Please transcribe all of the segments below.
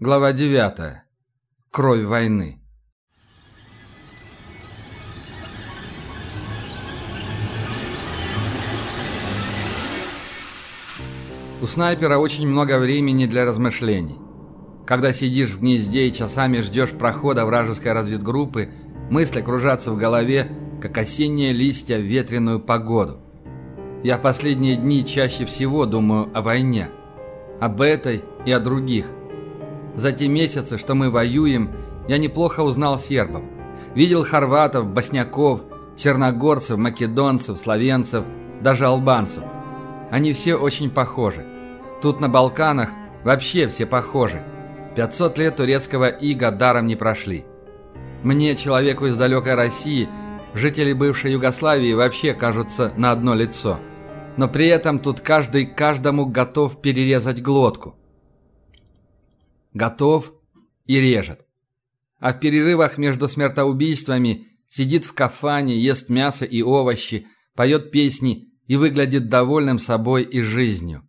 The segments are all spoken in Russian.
Глава 9. Кровь войны. У снайпера очень много времени для размышлений. Когда сидишь в гнезде и часами ждешь прохода вражеской разведгруппы, мысли кружатся в голове, как осенние листья в ветреную погоду. Я в последние дни чаще всего думаю о войне. Об этой и о других. За те месяцы, что мы воюем, я неплохо узнал сербов. Видел хорватов, босняков, черногорцев, македонцев, словенцев, даже албанцев. Они все очень похожи. Тут на Балканах вообще все похожи. 500 лет турецкого ига даром не прошли. Мне, человеку из далекой России, жители бывшей Югославии вообще кажутся на одно лицо. Но при этом тут каждый каждому готов перерезать глотку готов и режет. А в перерывах между смертоубийствами сидит в кафане, ест мясо и овощи, поет песни и выглядит довольным собой и жизнью.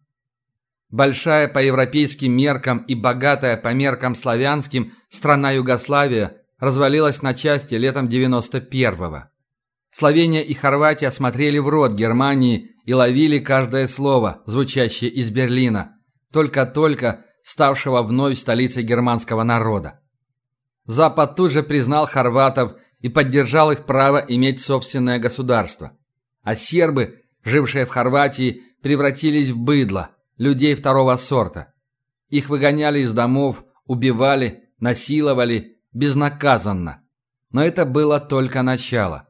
Большая по европейским меркам и богатая по меркам славянским страна Югославия развалилась на части летом 91-го. Словения и Хорватия смотрели в рот Германии и ловили каждое слово, звучащее из Берлина. Только-только ставшего вновь столицей германского народа. Запад тут же признал хорватов и поддержал их право иметь собственное государство. А сербы, жившие в Хорватии, превратились в быдло, людей второго сорта. Их выгоняли из домов, убивали, насиловали, безнаказанно. Но это было только начало.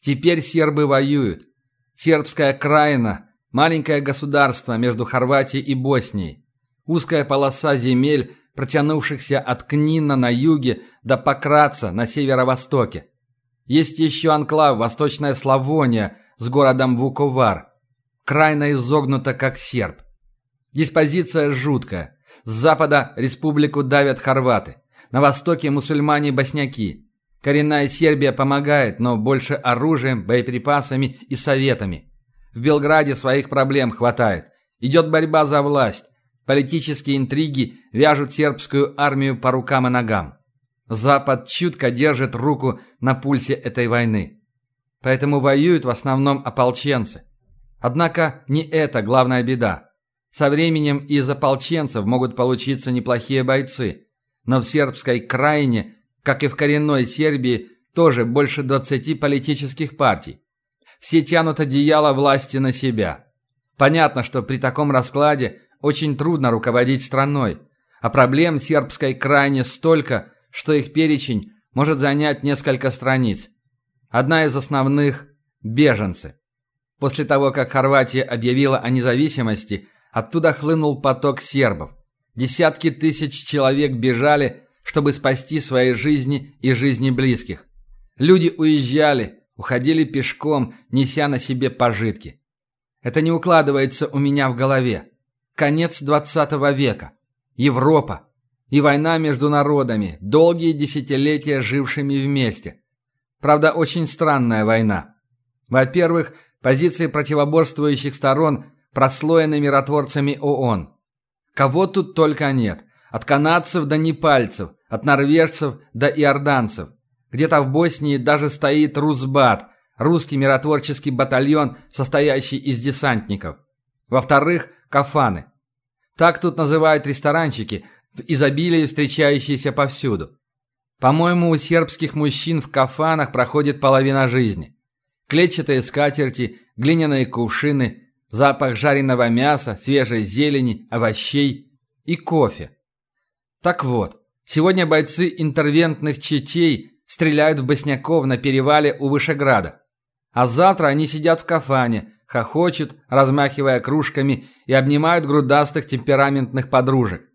Теперь сербы воюют. Сербская краина – маленькое государство между Хорватией и Боснией. Узкая полоса земель, протянувшихся от Книна на юге до Покраца на северо-востоке. Есть еще анклав Восточная Славония с городом Вуковар. Крайно изогнута, как серп. Диспозиция жуткая. С запада республику давят хорваты. На востоке мусульмане-босняки. Коренная Сербия помогает, но больше оружием, боеприпасами и советами. В Белграде своих проблем хватает. Идет борьба за власть. Политические интриги вяжут сербскую армию по рукам и ногам. Запад чутко держит руку на пульсе этой войны. Поэтому воюют в основном ополченцы. Однако не это главная беда. Со временем из ополченцев могут получиться неплохие бойцы. Но в сербской крайне, как и в коренной Сербии, тоже больше 20 политических партий. Все тянут одеяло власти на себя. Понятно, что при таком раскладе очень трудно руководить страной, а проблем сербской крайне столько, что их перечень может занять несколько страниц. Одна из основных – беженцы. После того, как Хорватия объявила о независимости, оттуда хлынул поток сербов. Десятки тысяч человек бежали, чтобы спасти свои жизни и жизни близких. Люди уезжали, уходили пешком, неся на себе пожитки. Это не укладывается у меня в голове. Конец 20 века. Европа. И война между народами, долгие десятилетия жившими вместе. Правда, очень странная война. Во-первых, позиции противоборствующих сторон прослоены миротворцами ООН. Кого тут только нет. От канадцев до непальцев, от норвежцев до иорданцев. Где-то в Боснии даже стоит Русбат, русский миротворческий батальон, состоящий из десантников. Во-вторых, кафаны. Так тут называют ресторанчики, в изобилии встречающиеся повсюду. По-моему, у сербских мужчин в кафанах проходит половина жизни. Клетчатые скатерти, глиняные кувшины, запах жареного мяса, свежей зелени, овощей и кофе. Так вот, сегодня бойцы интервентных четей стреляют в босняков на перевале у Вышеграда. А завтра они сидят в кафане, хохочут, размахивая кружками, и обнимают грудастых темпераментных подружек.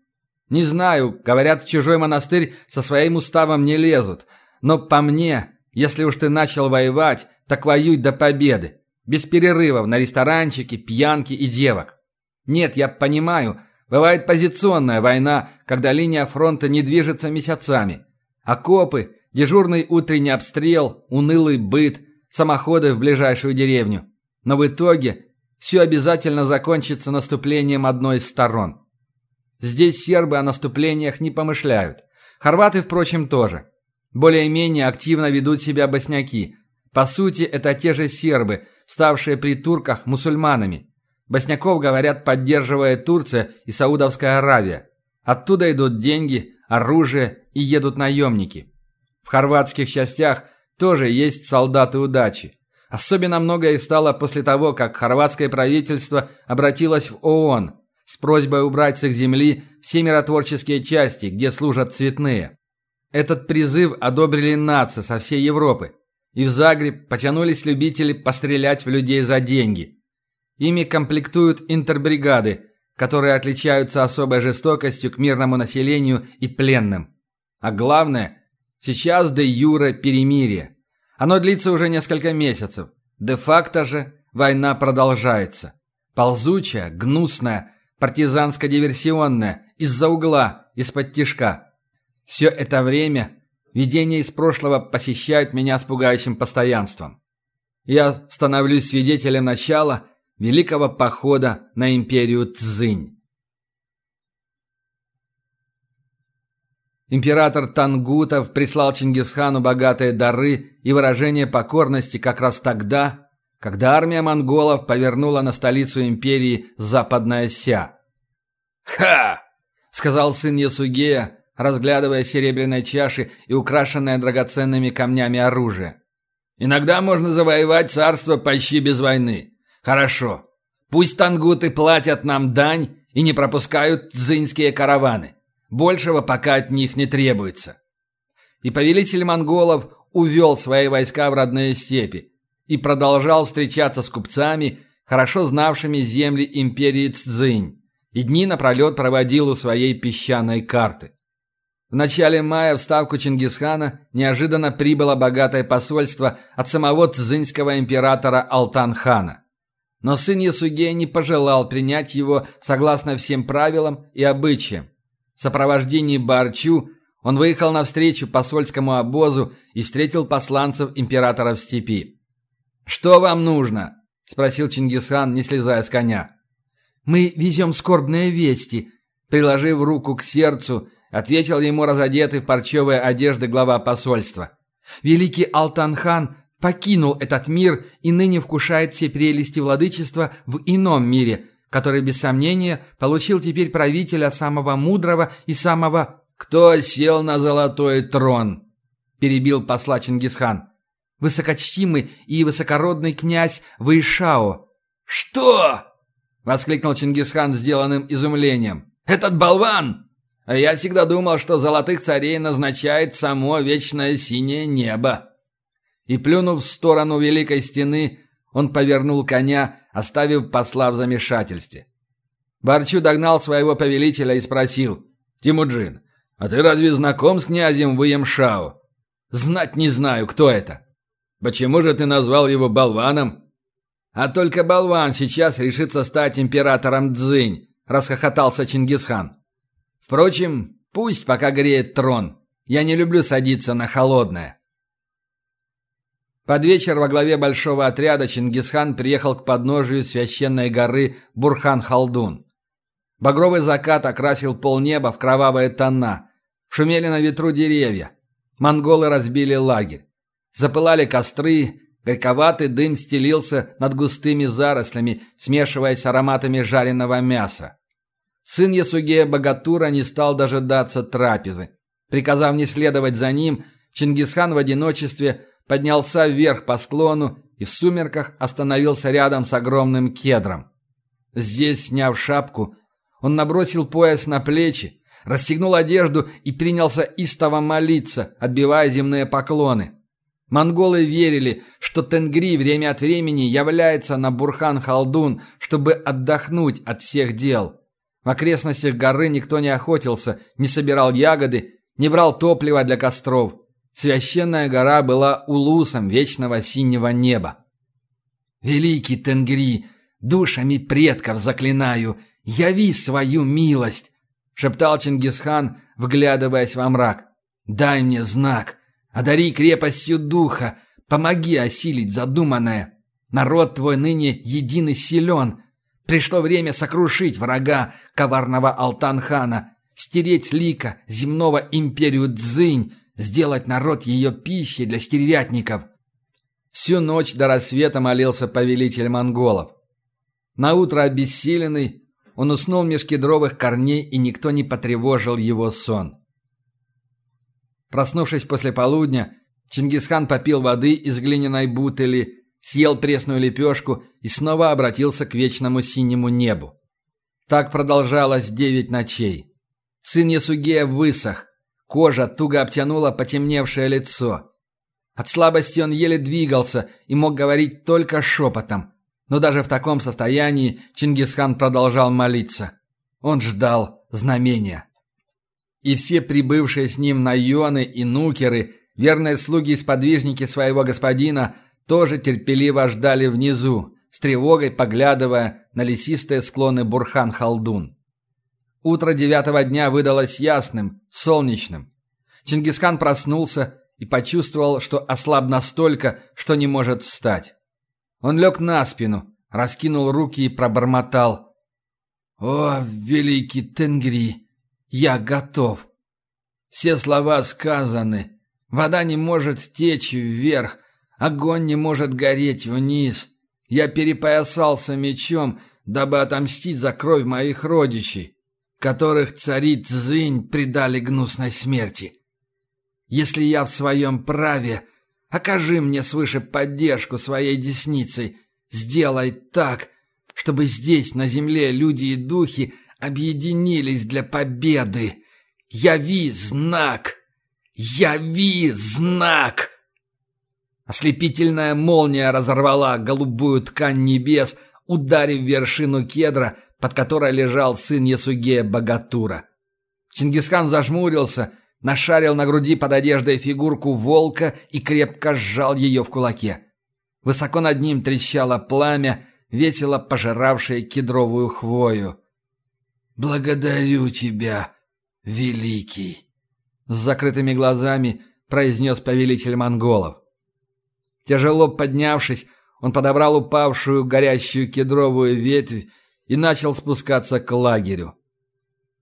Не знаю, говорят, в чужой монастырь со своим уставом не лезут, но по мне, если уж ты начал воевать, так воюй до победы, без перерывов на ресторанчики, пьянки и девок. Нет, я понимаю, бывает позиционная война, когда линия фронта не движется месяцами. Окопы, дежурный утренний обстрел, унылый быт, самоходы в ближайшую деревню. Но в итоге все обязательно закончится наступлением одной из сторон. Здесь сербы о наступлениях не помышляют. Хорваты, впрочем, тоже. Более-менее активно ведут себя босняки. По сути, это те же сербы, ставшие при турках мусульманами. Босняков, говорят, поддерживает Турция и Саудовская Аравия. Оттуда идут деньги, оружие и едут наемники. В хорватских частях тоже есть солдаты удачи. Особенно много их стало после того, как хорватское правительство обратилось в ООН с просьбой убрать с их земли все миротворческие части, где служат цветные. Этот призыв одобрили нации со всей Европы. И в Загреб потянулись любители пострелять в людей за деньги. Ими комплектуют интербригады, которые отличаются особой жестокостью к мирному населению и пленным. А главное, сейчас де юре перемирие. Оно длится уже несколько месяцев. Де-факто же война продолжается. Ползучая, гнусная, партизанско-диверсионная, из-за угла, из-под тишка. Все это время видения из прошлого посещают меня с пугающим постоянством. Я становлюсь свидетелем начала великого похода на империю Цзинь. Император Тангутов прислал Чингисхану богатые дары и выражение покорности как раз тогда, когда армия монголов повернула на столицу империи Западная Ся. «Ха!» — сказал сын Ясугея, разглядывая серебряные чаши и украшенное драгоценными камнями оружие. «Иногда можно завоевать царство почти без войны. Хорошо. Пусть тангуты платят нам дань и не пропускают дзиньские караваны. Большего пока от них не требуется». И повелитель монголов увел свои войска в родные степи и продолжал встречаться с купцами, хорошо знавшими земли империи Цзинь, и дни напролет проводил у своей песчаной карты. В начале мая в ставку Чингисхана неожиданно прибыло богатое посольство от самого цзиньского императора Алтан-хана. Но сын Ясугея не пожелал принять его согласно всем правилам и обычаям. В сопровождении Барчу он выехал навстречу посольскому обозу и встретил посланцев императора в степи. «Что вам нужно?» – спросил Чингисхан, не слезая с коня. «Мы везем скорбные вести», – приложив руку к сердцу – ответил ему разодетый в парчевые одежды глава посольства. Великий Алтанхан покинул этот мир и ныне вкушает все прелести владычества в ином мире, который, без сомнения, получил теперь правителя самого мудрого и самого... «Кто сел на золотой трон?» – перебил посла Чингисхан. «Высокочтимый и высокородный князь Вайшао». «Что?» – воскликнул Чингисхан сделанным изумлением. «Этот болван!» А я всегда думал, что золотых царей назначает само вечное синее небо. И плюнув в сторону великой стены, он повернул коня, оставив посла в замешательстве. Барчу догнал своего повелителя и спросил, «Тимуджин, а ты разве знаком с князем Выемшао?» «Знать не знаю, кто это». «Почему же ты назвал его болваном?» «А только болван сейчас решится стать императором Дзынь», — расхохотался Чингисхан. Впрочем, пусть пока греет трон. Я не люблю садиться на холодное. Под вечер во главе большого отряда Чингисхан приехал к подножию священной горы Бурхан-Халдун. Багровый закат окрасил полнеба в кровавые тона. Шумели на ветру деревья. Монголы разбили лагерь. Запылали костры, горьковатый дым стелился над густыми зарослями, смешиваясь с ароматами жареного мяса. Сын Ясугея Богатура не стал дожидаться трапезы. Приказав не следовать за ним, Чингисхан в одиночестве поднялся вверх по склону и в сумерках остановился рядом с огромным кедром. Здесь, сняв шапку, он набросил пояс на плечи, расстегнул одежду и принялся истово молиться, отбивая земные поклоны. Монголы верили, что Тенгри время от времени является на Бурхан-Халдун, чтобы отдохнуть от всех дел. В окрестностях горы никто не охотился, не собирал ягоды, не брал топлива для костров. Священная гора была улусом вечного синего неба. «Великий Тенгри, душами предков заклинаю, яви свою милость!» — шептал Чингисхан, вглядываясь во мрак. «Дай мне знак, одари крепостью духа, помоги осилить задуманное. Народ твой ныне един и силен, Пришло время сокрушить врага коварного Алтанхана, стереть лика земного империю Цзинь, сделать народ ее пищей для стервятников. Всю ночь до рассвета молился повелитель монголов. Наутро обессиленный, он уснул меж кедровых корней, и никто не потревожил его сон. Проснувшись после полудня, Чингисхан попил воды из глиняной бутыли, съел пресную лепешку и снова обратился к вечному синему небу. Так продолжалось девять ночей. Сын Ясугея высох, кожа туго обтянула потемневшее лицо. От слабости он еле двигался и мог говорить только шепотом. Но даже в таком состоянии Чингисхан продолжал молиться. Он ждал знамения. И все прибывшие с ним наёны и нукеры, верные слуги и сподвижники своего господина, тоже терпеливо ждали внизу, с тревогой поглядывая на лесистые склоны Бурхан-Халдун. Утро девятого дня выдалось ясным, солнечным. Чингисхан проснулся и почувствовал, что ослаб настолько, что не может встать. Он лег на спину, раскинул руки и пробормотал. «О, великий Тенгри, я готов!» Все слова сказаны. Вода не может течь вверх, огонь не может гореть вниз. Я перепоясался мечом, дабы отомстить за кровь моих родичей, которых цари Цзинь предали гнусной смерти. Если я в своем праве, окажи мне свыше поддержку своей десницей. Сделай так, чтобы здесь, на земле, люди и духи объединились для победы. Яви знак! Яви знак!» Ослепительная молния разорвала голубую ткань небес, ударив вершину кедра, под которой лежал сын Ясугея Богатура. Чингисхан зажмурился — нашарил на груди под одеждой фигурку волка и крепко сжал ее в кулаке. Высоко над ним трещало пламя, весело пожиравшее кедровую хвою. «Благодарю тебя, великий!» С закрытыми глазами произнес повелитель монголов. Тяжело поднявшись, он подобрал упавшую горящую кедровую ветвь и начал спускаться к лагерю.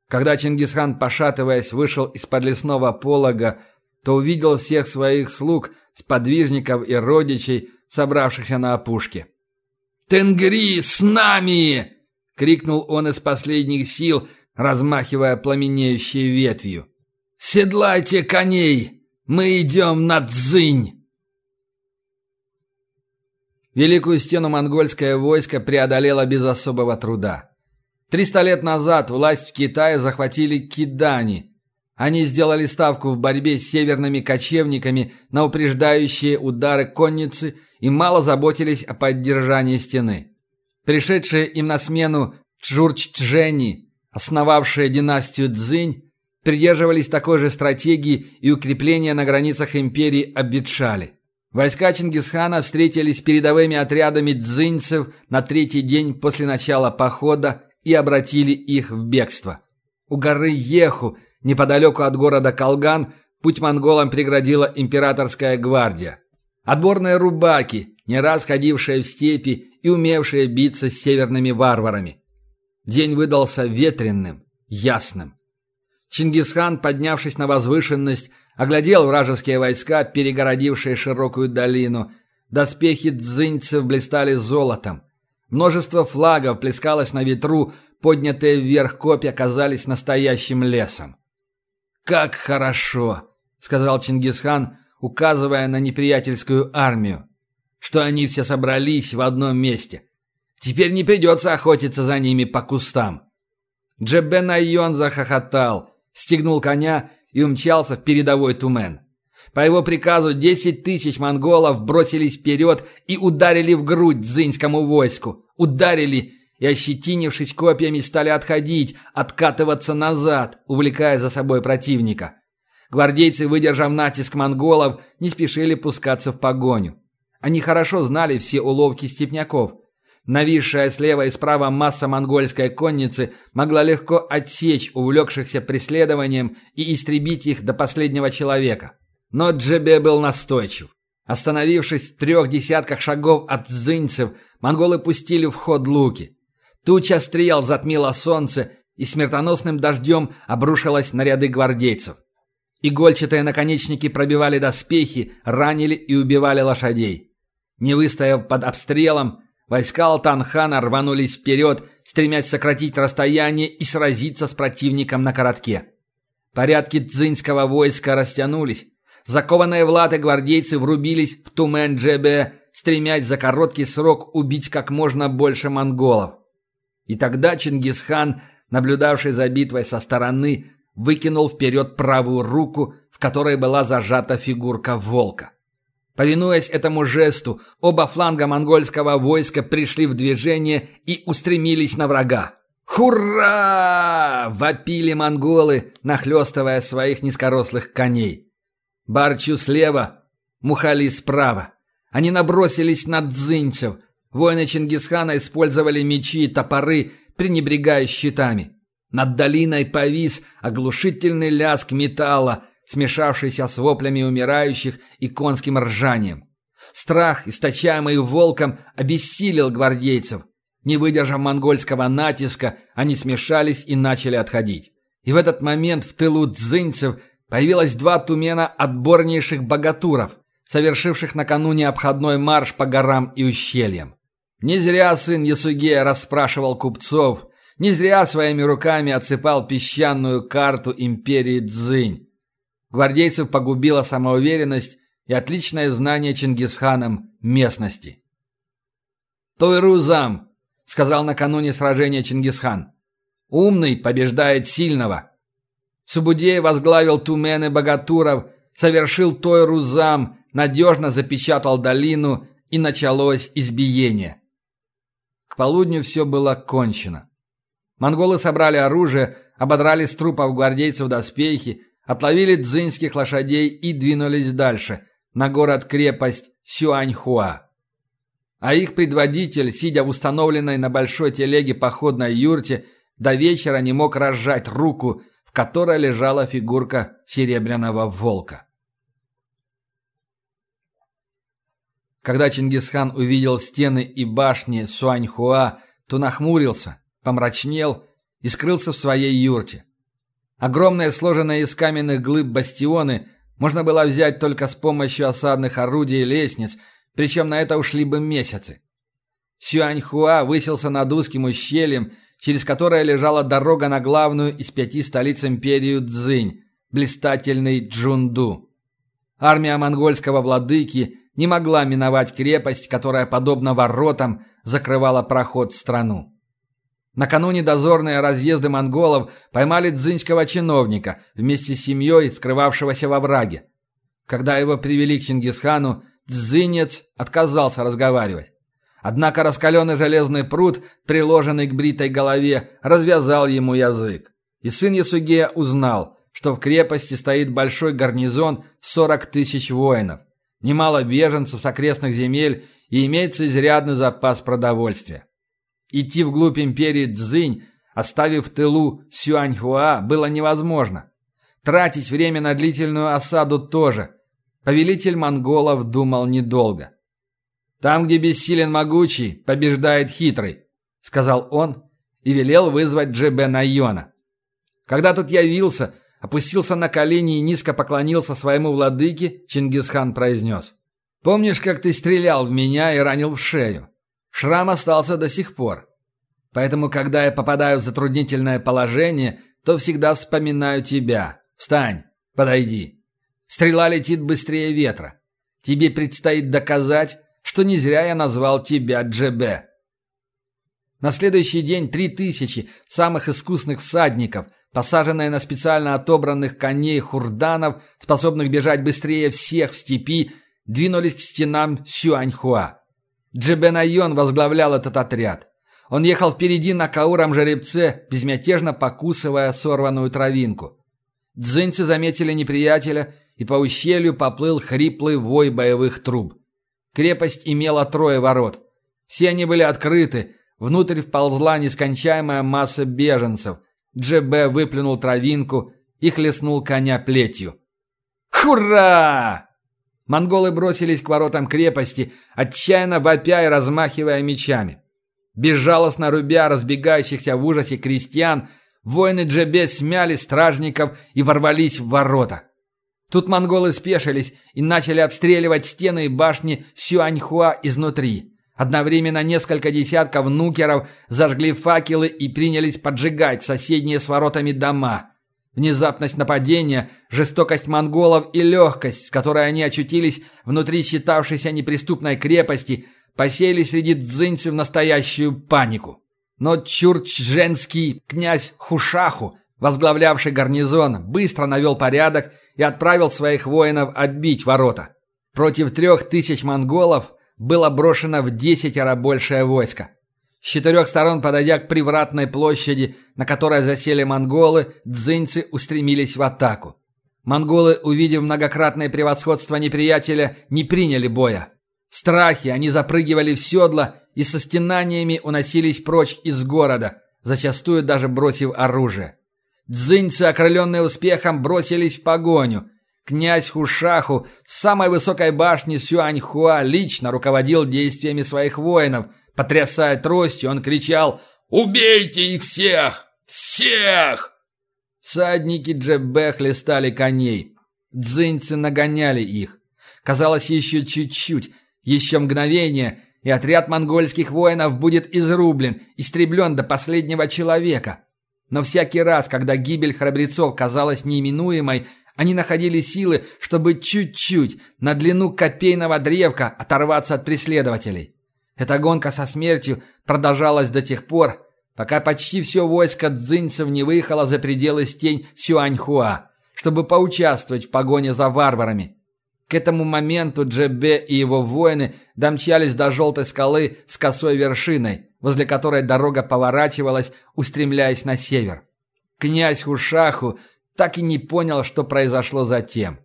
Когда Чингисхан, пошатываясь, вышел из-под лесного полога, то увидел всех своих слуг, сподвижников и родичей, собравшихся на опушке. «Тенгри, с нами!» — крикнул он из последних сил, размахивая пламенеющей ветвью. «Седлайте коней! Мы идем на Цзынь!» Великую стену монгольское войско преодолело без особого труда. Триста лет назад власть в Китае захватили кидани. Они сделали ставку в борьбе с северными кочевниками на упреждающие удары конницы и мало заботились о поддержании стены. Пришедшие им на смену Чжурчжени, основавшие династию Цзинь, придерживались такой же стратегии и укрепления на границах империи обветшали. Войска Чингисхана встретились передовыми отрядами дзиньцев на третий день после начала похода и обратили их в бегство. У горы Еху, неподалеку от города Калган, путь монголам преградила императорская гвардия. Отборные рубаки, не раз ходившие в степи и умевшие биться с северными варварами. День выдался ветренным, ясным. Чингисхан, поднявшись на возвышенность, оглядел вражеские войска, перегородившие широкую долину. Доспехи дзыньцев блистали золотом. Множество флагов плескалось на ветру, поднятые вверх копья казались настоящим лесом. «Как хорошо!» — сказал Чингисхан, указывая на неприятельскую армию, что они все собрались в одном месте. Теперь не придется охотиться за ними по кустам. Джебен Айон захохотал, стегнул коня и умчался в передовой тумен. По его приказу десять тысяч монголов бросились вперед и ударили в грудь дзиньскому войску. Ударили и, ощетинившись копьями, стали отходить, откатываться назад, увлекая за собой противника. Гвардейцы, выдержав натиск монголов, не спешили пускаться в погоню. Они хорошо знали все уловки степняков. Нависшая слева и справа масса монгольской конницы могла легко отсечь увлекшихся преследованием и истребить их до последнего человека. Но Джебе был настойчив. Остановившись в трех десятках шагов от зынцев, монголы пустили в ход луки. Туча стрел затмила солнце и смертоносным дождем обрушилась на ряды гвардейцев. Игольчатые наконечники пробивали доспехи, ранили и убивали лошадей. Не выстояв под обстрелом, войска Алтанхана рванулись вперед, стремясь сократить расстояние и сразиться с противником на коротке. Порядки дзиньского войска растянулись. Закованные в латы гвардейцы врубились в Тумен-Джебе, стремясь за короткий срок убить как можно больше монголов. И тогда Чингисхан, наблюдавший за битвой со стороны, выкинул вперед правую руку, в которой была зажата фигурка волка. Повинуясь этому жесту, оба фланга монгольского войска пришли в движение и устремились на врага. «Хура!» – вопили монголы, нахлестывая своих низкорослых коней. Барчу слева, Мухали справа. Они набросились на дзынцев – Воины Чингисхана использовали мечи и топоры, пренебрегая щитами. Над долиной повис оглушительный лязг металла, смешавшийся с воплями умирающих и конским ржанием. Страх, источаемый волком, обессилил гвардейцев. Не выдержав монгольского натиска, они смешались и начали отходить. И в этот момент в тылу дзынцев появилось два тумена отборнейших богатуров, совершивших накануне обходной марш по горам и ущельям. Не зря сын Ясугея расспрашивал купцов, не зря своими руками отсыпал песчаную карту империи Цзинь. Гвардейцев погубила самоуверенность и отличное знание Чингисханом местности. «Тойрузам!» — сказал накануне сражения Чингисхан. «Умный побеждает сильного». Субудей возглавил Тумены Богатуров, совершил Тойрузам, надежно запечатал долину, и началось избиение полудню все было кончено. Монголы собрали оружие, ободрали с трупов гвардейцев доспехи, отловили дзинских лошадей и двинулись дальше, на город-крепость Сюаньхуа. А их предводитель, сидя в установленной на большой телеге походной юрте, до вечера не мог разжать руку, в которой лежала фигурка серебряного волка. Когда Чингисхан увидел стены и башни Суаньхуа, то нахмурился, помрачнел и скрылся в своей юрте. Огромные сложенные из каменных глыб бастионы можно было взять только с помощью осадных орудий и лестниц, причем на это ушли бы месяцы. Сюаньхуа высился над узким ущельем, через которое лежала дорога на главную из пяти столиц империи Цзинь, блистательный Джунду. Армия монгольского владыки не могла миновать крепость, которая, подобно воротам, закрывала проход в страну. Накануне дозорные разъезды монголов поймали дзиньского чиновника вместе с семьей, скрывавшегося во враге. Когда его привели к Чингисхану, дзинец отказался разговаривать. Однако раскаленный железный пруд, приложенный к бритой голове, развязал ему язык. И сын Ясугея узнал, что в крепости стоит большой гарнизон в 40 тысяч воинов немало беженцев с окрестных земель и имеется изрядный запас продовольствия. Идти вглубь империи Цзинь, оставив в тылу Сюаньхуа, было невозможно. Тратить время на длительную осаду тоже. Повелитель монголов думал недолго. «Там, где бессилен могучий, побеждает хитрый», — сказал он и велел вызвать Джебе Найона. Когда тот явился, опустился на колени и низко поклонился своему владыке, Чингисхан произнес. «Помнишь, как ты стрелял в меня и ранил в шею? Шрам остался до сих пор. Поэтому, когда я попадаю в затруднительное положение, то всегда вспоминаю тебя. Встань, подойди. Стрела летит быстрее ветра. Тебе предстоит доказать, что не зря я назвал тебя Джебе». На следующий день три тысячи самых искусных всадников – посаженные на специально отобранных коней хурданов, способных бежать быстрее всех в степи, двинулись к стенам Сюаньхуа. Джебенайон возглавлял этот отряд. Он ехал впереди на кауром жеребце, безмятежно покусывая сорванную травинку. Дзинцы заметили неприятеля, и по ущелью поплыл хриплый вой боевых труб. Крепость имела трое ворот. Все они были открыты, внутрь вползла нескончаемая масса беженцев – Джебе выплюнул травинку и хлестнул коня плетью. «Хура!» Монголы бросились к воротам крепости, отчаянно вопя и размахивая мечами. Безжалостно рубя разбегающихся в ужасе крестьян, воины Джебе смяли стражников и ворвались в ворота. Тут монголы спешились и начали обстреливать стены и башни Сюаньхуа изнутри. Одновременно несколько десятков нукеров зажгли факелы и принялись поджигать соседние с воротами дома. Внезапность нападения, жестокость монголов и легкость, с которой они очутились внутри считавшейся неприступной крепости, посеяли среди дзинцев настоящую панику. Но чурчженский князь Хушаху, возглавлявший гарнизон, быстро навел порядок и отправил своих воинов отбить ворота. Против трех тысяч монголов было брошено в десятеро большее войско. С четырех сторон, подойдя к привратной площади, на которой засели монголы, дзыньцы устремились в атаку. Монголы, увидев многократное превосходство неприятеля, не приняли боя. В страхе они запрыгивали в седла и со стенаниями уносились прочь из города, зачастую даже бросив оружие. Дзыньцы, окрыленные успехом, бросились в погоню – Князь Хушаху с самой высокой башни Сюаньхуа лично руководил действиями своих воинов. Потрясая тростью, он кричал «Убейте их всех! Всех!» Садники Джебе хлестали коней. Дзиньцы нагоняли их. Казалось, еще чуть-чуть, еще мгновение, и отряд монгольских воинов будет изрублен, истреблен до последнего человека. Но всякий раз, когда гибель храбрецов казалась неименуемой, они находили силы, чтобы чуть-чуть, на длину копейного древка, оторваться от преследователей. Эта гонка со смертью продолжалась до тех пор, пока почти все войско дзинцев не выехало за пределы стень Сюаньхуа, чтобы поучаствовать в погоне за варварами. К этому моменту Джебе и его воины домчались до желтой скалы с косой вершиной, возле которой дорога поворачивалась, устремляясь на север. Князь Хушаху так и не понял, что произошло затем.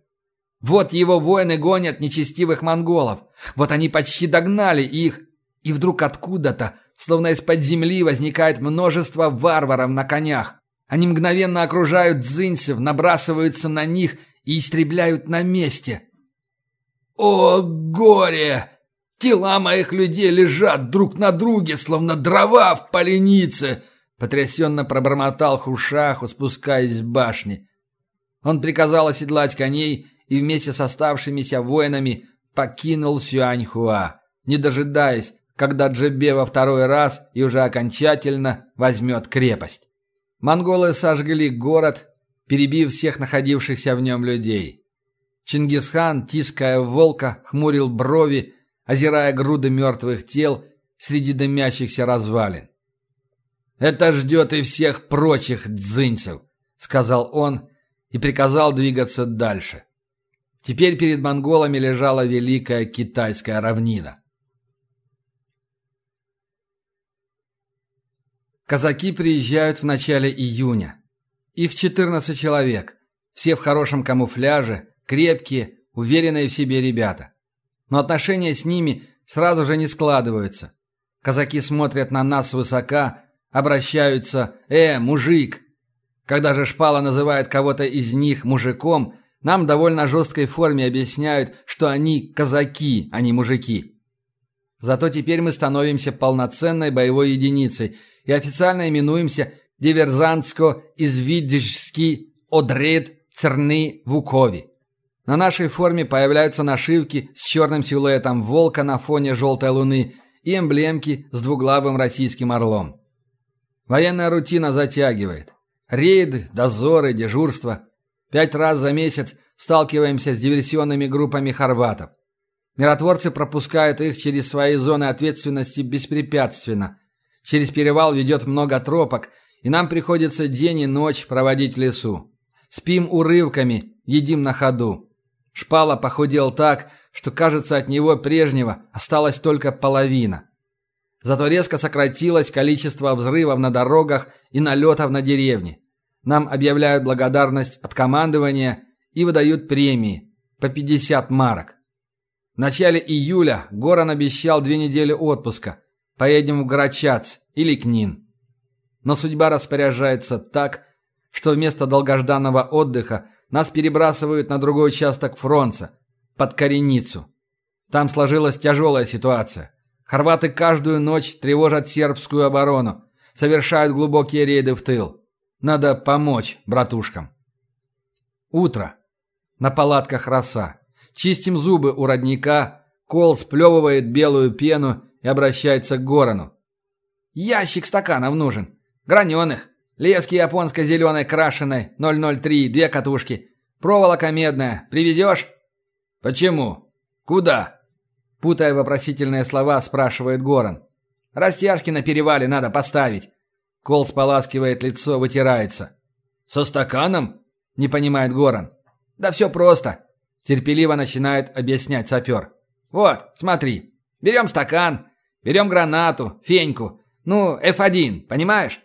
Вот его воины гонят нечестивых монголов. Вот они почти догнали их. И вдруг откуда-то, словно из-под земли, возникает множество варваров на конях. Они мгновенно окружают дзинцев, набрасываются на них и истребляют на месте. «О, горе! Тела моих людей лежат друг на друге, словно дрова в поленице!» Потрясенно пробормотал Хушаху, спускаясь с башни. Он приказал оседлать коней и вместе с оставшимися воинами покинул Сюаньхуа, не дожидаясь, когда Джебе во второй раз и уже окончательно возьмет крепость. Монголы сожгли город, перебив всех находившихся в нем людей. Чингисхан, тиская волка, хмурил брови, озирая груды мертвых тел среди дымящихся развалин. «Это ждет и всех прочих дзынцев», — сказал он и приказал двигаться дальше. Теперь перед монголами лежала великая китайская равнина. Казаки приезжают в начале июня. Их 14 человек, все в хорошем камуфляже, крепкие, уверенные в себе ребята. Но отношения с ними сразу же не складываются. Казаки смотрят на нас свысока, обращаются «Э, мужик!» Когда же Шпала называет кого-то из них мужиком, нам довольно жесткой форме объясняют, что они казаки, а не мужики. Зато теперь мы становимся полноценной боевой единицей и официально именуемся Диверзантско-Извидежский Одред Церны Вукови. На нашей форме появляются нашивки с черным силуэтом волка на фоне желтой луны и эмблемки с двуглавым российским орлом. Военная рутина затягивает. Рейды, дозоры, дежурства. Пять раз за месяц сталкиваемся с диверсионными группами хорватов. Миротворцы пропускают их через свои зоны ответственности беспрепятственно. Через перевал ведет много тропок, и нам приходится день и ночь проводить в лесу. Спим урывками, едим на ходу. Шпала похудел так, что, кажется, от него прежнего осталась только половина. Зато резко сократилось количество взрывов на дорогах и налетов на деревни. Нам объявляют благодарность от командования и выдают премии по 50 марок. В начале июля Горан обещал две недели отпуска. Поедем в Грачац или Книн. Но судьба распоряжается так, что вместо долгожданного отдыха нас перебрасывают на другой участок фронта, под Кореницу. Там сложилась тяжелая ситуация. Хорваты каждую ночь тревожат сербскую оборону, совершают глубокие рейды в тыл. Надо помочь братушкам. Утро. На палатках роса. Чистим зубы у родника. Кол сплевывает белую пену и обращается к Горану. «Ящик стаканов нужен. Граненых. Лески японско-зеленой крашеной 003, две катушки. Проволока медная. Привезешь?» «Почему? Куда?» Путая вопросительные слова, спрашивает Горан. «Растяжки на перевале надо поставить». Кол споласкивает лицо, вытирается. «Со стаканом?» – не понимает Горан. «Да все просто», – терпеливо начинает объяснять сапер. «Вот, смотри. Берем стакан, берем гранату, феньку. Ну, F1, понимаешь?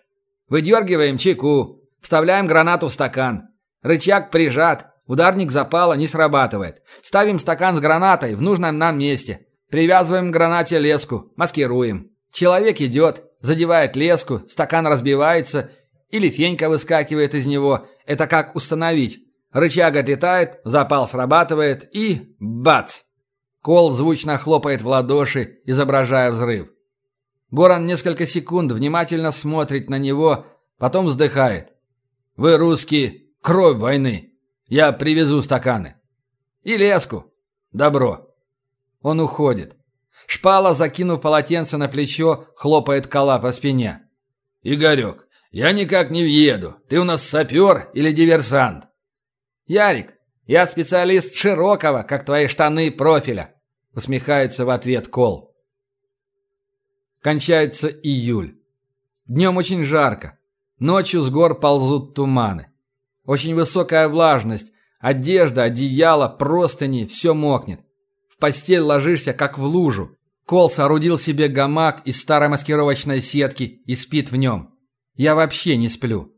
Выдергиваем чеку, вставляем гранату в стакан. Рычаг прижат, ударник запала не срабатывает. Ставим стакан с гранатой в нужном нам месте. Привязываем к гранате леску, маскируем. Человек идет, задевает леску, стакан разбивается или фенька выскакивает из него. Это как установить? Рычаг отлетает, запал срабатывает и... бац! Кол звучно хлопает в ладоши, изображая взрыв. Горан несколько секунд внимательно смотрит на него, потом вздыхает. «Вы, русские, кровь войны. Я привезу стаканы». «И леску». «Добро». Он уходит. Шпала, закинув полотенце на плечо, хлопает кола по спине. «Игорек, я никак не въеду. Ты у нас сапер или диверсант?» «Ярик, я специалист широкого, как твои штаны, профиля», усмехается в ответ Кол. Кончается июль. Днем очень жарко. Ночью с гор ползут туманы. Очень высокая влажность. Одежда, одеяло, простыни – все мокнет. В постель ложишься, как в лужу. Кол соорудил себе гамак из старой маскировочной сетки и спит в нем. Я вообще не сплю.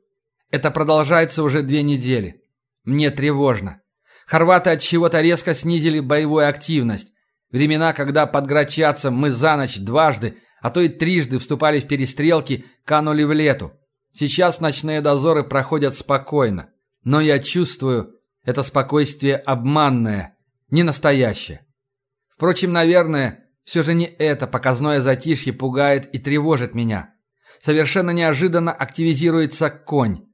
Это продолжается уже две недели. Мне тревожно. Хорваты от чего-то резко снизили боевую активность. Времена, когда под Грачатцем мы за ночь дважды а то и трижды вступали в перестрелки, канули в лету. Сейчас ночные дозоры проходят спокойно. Но я чувствую, это спокойствие обманное, не настоящее. Впрочем, наверное, все же не это показное затишье пугает и тревожит меня. Совершенно неожиданно активизируется конь.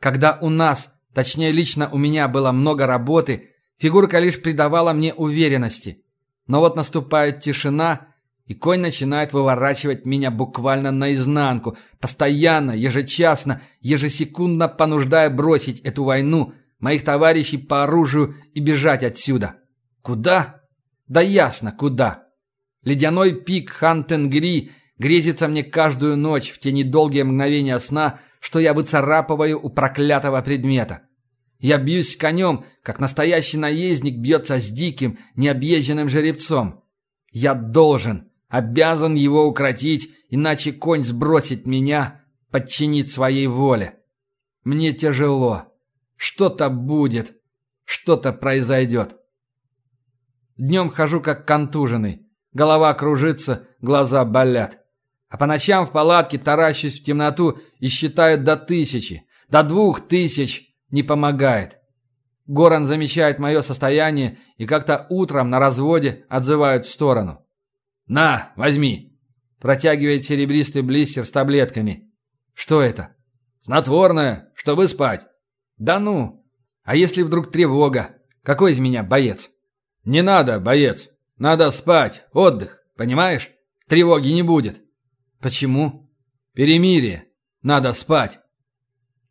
Когда у нас, точнее лично у меня было много работы, фигурка лишь придавала мне уверенности. Но вот наступает тишина – и конь начинает выворачивать меня буквально наизнанку, постоянно, ежечасно, ежесекундно понуждая бросить эту войну, моих товарищей по оружию и бежать отсюда. Куда? Да ясно, куда. Ледяной пик Хантенгри грезится мне каждую ночь в те недолгие мгновения сна, что я выцарапываю у проклятого предмета. Я бьюсь с конем, как настоящий наездник бьется с диким, необъезженным жеребцом. Я должен, Обязан его укротить, иначе конь сбросит меня, подчинит своей воле. Мне тяжело. Что-то будет. Что-то произойдет. Днем хожу как контуженный. Голова кружится, глаза болят. А по ночам в палатке таращусь в темноту и считаю до тысячи, до двух тысяч. Не помогает. Горан замечает мое состояние и как-то утром на разводе отзывают в сторону. «На, возьми!» Протягивает серебристый блистер с таблетками. «Что это?» «Снотворное, чтобы спать». «Да ну! А если вдруг тревога? Какой из меня боец?» «Не надо, боец. Надо спать, отдых, понимаешь? Тревоги не будет». «Почему?» «Перемирие. Надо спать».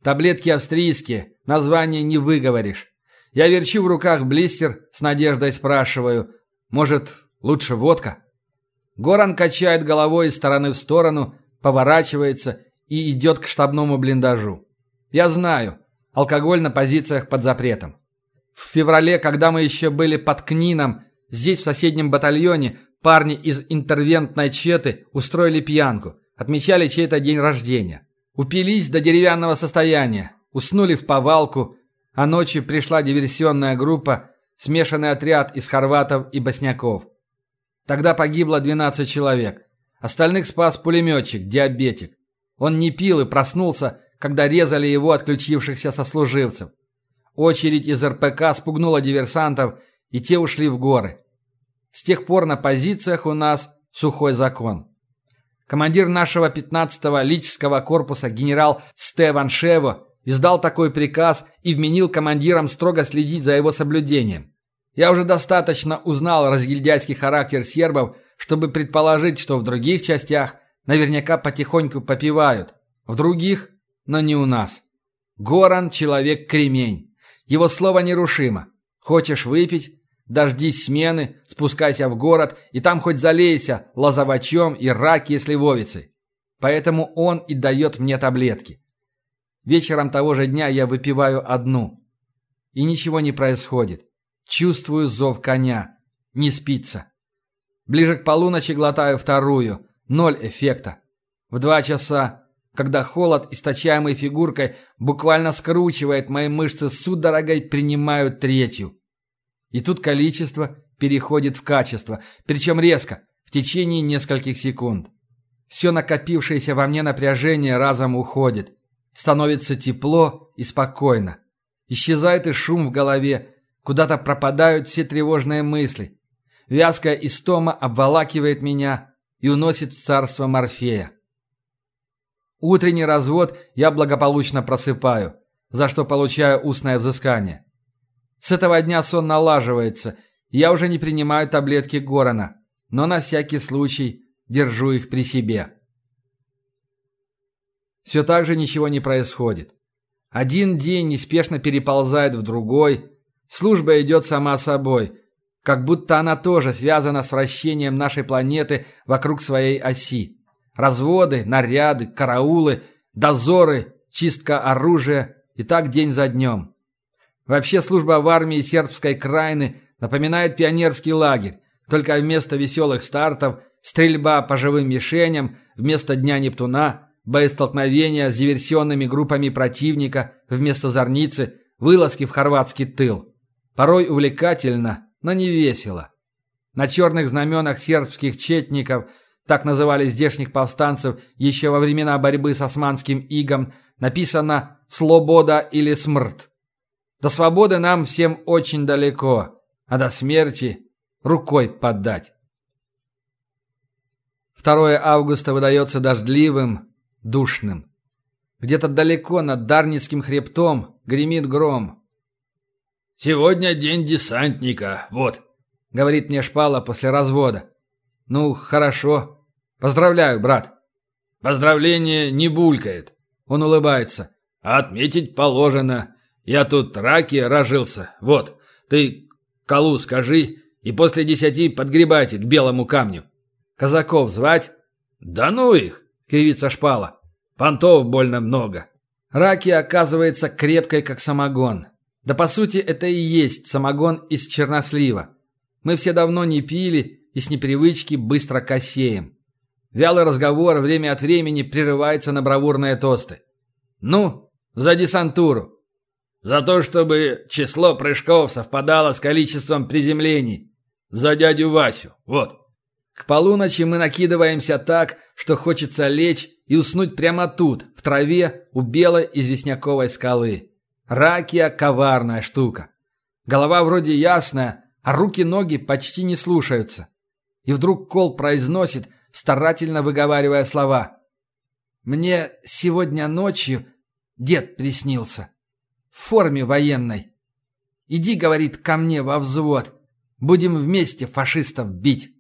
Таблетки австрийские, название не выговоришь. Я верчу в руках блистер, с надеждой спрашиваю. Может, лучше водка? Горан качает головой из стороны в сторону, поворачивается и идет к штабному блиндажу. Я знаю, алкоголь на позициях под запретом. В феврале, когда мы еще были под Книном, здесь, в соседнем батальоне, парни из интервентной четы устроили пьянку, отмечали чей-то день рождения. Упились до деревянного состояния, уснули в повалку, а ночью пришла диверсионная группа, смешанный отряд из хорватов и босняков. Тогда погибло 12 человек. Остальных спас пулеметчик, диабетик. Он не пил и проснулся, когда резали его отключившихся сослуживцев. Очередь из РПК спугнула диверсантов, и те ушли в горы. С тех пор на позициях у нас Сухой закон. Командир нашего 15-го лического корпуса генерал Стеван Шево издал такой приказ и вменил командирам строго следить за его соблюдением. Я уже достаточно узнал разгильдяйский характер сербов, чтобы предположить, что в других частях наверняка потихоньку попивают. В других, но не у нас. Горан – человек-кремень. Его слово нерушимо. Хочешь выпить? Дождись смены, спускайся в город, и там хоть залейся лозовачом и раки и сливовицей. Поэтому он и дает мне таблетки. Вечером того же дня я выпиваю одну. И ничего не происходит. Чувствую зов коня. Не спится. Ближе к полуночи глотаю вторую. Ноль эффекта. В два часа, когда холод, источаемый фигуркой, буквально скручивает мои мышцы судорогой, принимаю третью. И тут количество переходит в качество, причем резко, в течение нескольких секунд. Все накопившееся во мне напряжение разом уходит. Становится тепло и спокойно. Исчезает и шум в голове, куда-то пропадают все тревожные мысли. Вязкая истома обволакивает меня и уносит в царство Морфея. Утренний развод я благополучно просыпаю, за что получаю устное взыскание. С этого дня сон налаживается, я уже не принимаю таблетки Горана, но на всякий случай держу их при себе. Все так же ничего не происходит. Один день неспешно переползает в другой, служба идет сама собой, как будто она тоже связана с вращением нашей планеты вокруг своей оси. Разводы, наряды, караулы, дозоры, чистка оружия и так день за днем. Вообще служба в армии сербской крайны напоминает пионерский лагерь, только вместо веселых стартов стрельба по живым мишеням, вместо Дня Нептуна, боестолкновения с диверсионными группами противника, вместо зорницы, вылазки в хорватский тыл. Порой увлекательно, но не весело. На черных знаменах сербских четников, так называли здешних повстанцев еще во времена борьбы с османским игом, написано «Слобода» или «Смрт». До свободы нам всем очень далеко, а до смерти рукой подать. 2 августа выдается дождливым, душным. Где-то далеко над Дарницким хребтом гремит гром. «Сегодня день десантника, вот», — говорит мне Шпала после развода. «Ну, хорошо. Поздравляю, брат». «Поздравление не булькает». Он улыбается. «Отметить положено. Я тут раки рожился. Вот, ты колу скажи, и после десяти подгребайте к белому камню. Казаков звать? Да ну их, кривится шпала. Понтов больно много. Раки, оказывается, крепкой, как самогон. Да по сути это и есть самогон из чернослива. Мы все давно не пили и с непривычки быстро косеем. Вялый разговор время от времени прерывается на бравурные тосты. «Ну, за десантуру!» За то, чтобы число прыжков совпадало с количеством приземлений. За дядю Васю. Вот. К полуночи мы накидываемся так, что хочется лечь и уснуть прямо тут, в траве, у белой известняковой скалы. Ракия – коварная штука. Голова вроде ясная, а руки-ноги почти не слушаются. И вдруг Кол произносит, старательно выговаривая слова. «Мне сегодня ночью дед приснился» в форме военной. Иди, говорит, ко мне во взвод. Будем вместе фашистов бить.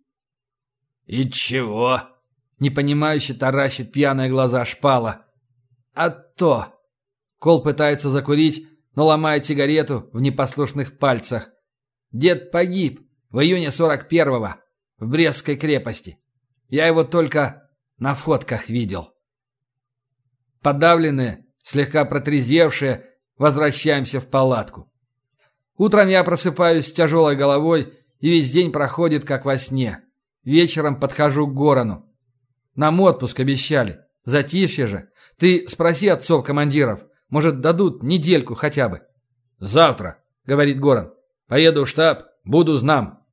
И чего? Непонимающе таращит пьяные глаза шпала. А то. Кол пытается закурить, но ломает сигарету в непослушных пальцах. Дед погиб в июне 41-го в Брестской крепости. Я его только на фотках видел. Подавленные, слегка протрезвевшие, Возвращаемся в палатку. Утром я просыпаюсь с тяжелой головой, и весь день проходит как во сне. Вечером подхожу к Горону. Нам отпуск обещали. Затишье же. Ты спроси отцов-командиров. Может, дадут недельку хотя бы. «Завтра», — говорит Горан. «Поеду в штаб, буду знам».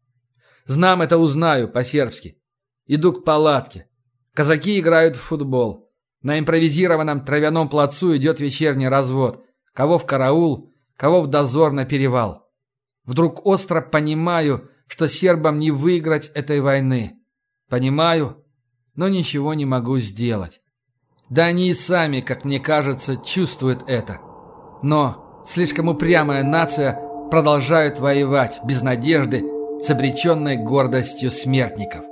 «Знам это узнаю по-сербски». Иду к палатке. Казаки играют в футбол. На импровизированном травяном плацу идет вечерний развод кого в караул, кого в дозор на перевал. Вдруг остро понимаю, что сербам не выиграть этой войны. Понимаю, но ничего не могу сделать. Да они и сами, как мне кажется, чувствуют это. Но слишком упрямая нация продолжает воевать без надежды с обреченной гордостью смертников.